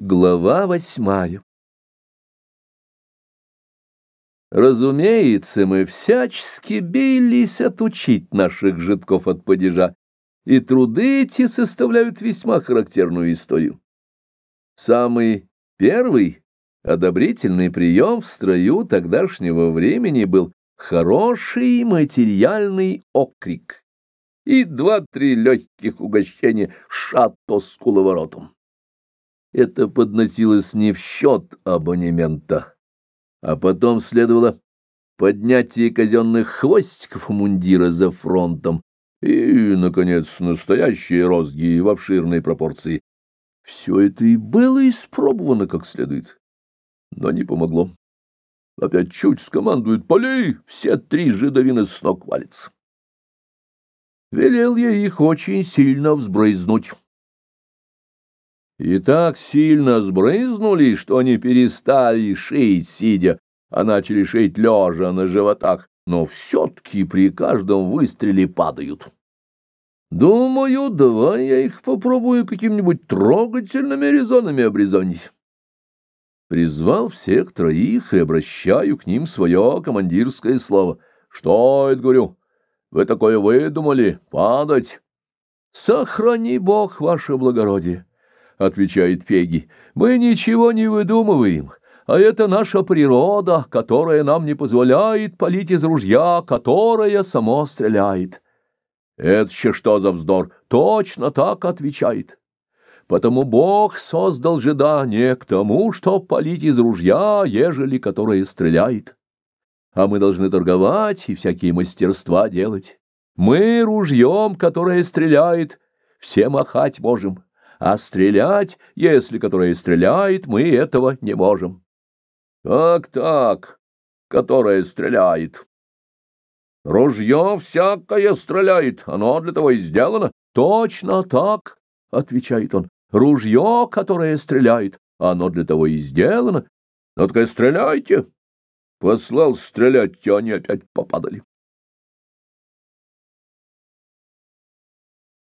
Глава восьмая Разумеется, мы всячески бились отучить наших жидков от падежа, и труды эти составляют весьма характерную историю. Самый первый одобрительный прием в строю тогдашнего времени был хороший материальный окрик и два-три легких угощения шато с куловоротом. Это подносилось не в счет абонемента, а потом следовало поднятие казенных хвостиков мундира за фронтом и, наконец, настоящие розги в обширной пропорции. Все это и было испробовано как следует, но не помогло. Опять чуть скомандуют «Полей!» все три жидовины с ног валятся. Велел я их очень сильно взбрызнуть. И так сильно сбрызнули, что они перестали шить сидя, а начали шить лежа на животах, но все-таки при каждом выстреле падают. Думаю, давай я их попробую какими-нибудь трогательными резонами обрезонить. Призвал всех троих и обращаю к ним свое командирское слово. Что это, говорю, вы такое выдумали, падать? Сохрани Бог, ваше благородие. — отвечает Пеги, — мы ничего не выдумываем, а это наша природа, которая нам не позволяет палить из ружья, которая само стреляет. Это еще что за вздор? Точно так отвечает. Потому Бог создал жида не к тому, чтоб палить из ружья, ежели которое стреляет. А мы должны торговать и всякие мастерства делать. Мы ружьем, которое стреляет, все махать можем а стрелять, если которая стреляет, мы этого не можем. Так-так, которая стреляет. Ружье всякое стреляет, оно для того и сделано. Точно так, отвечает он. Ружье, которое стреляет, оно для того и сделано. Ну так и стреляйте. Послал стрелять, и они опять попадали.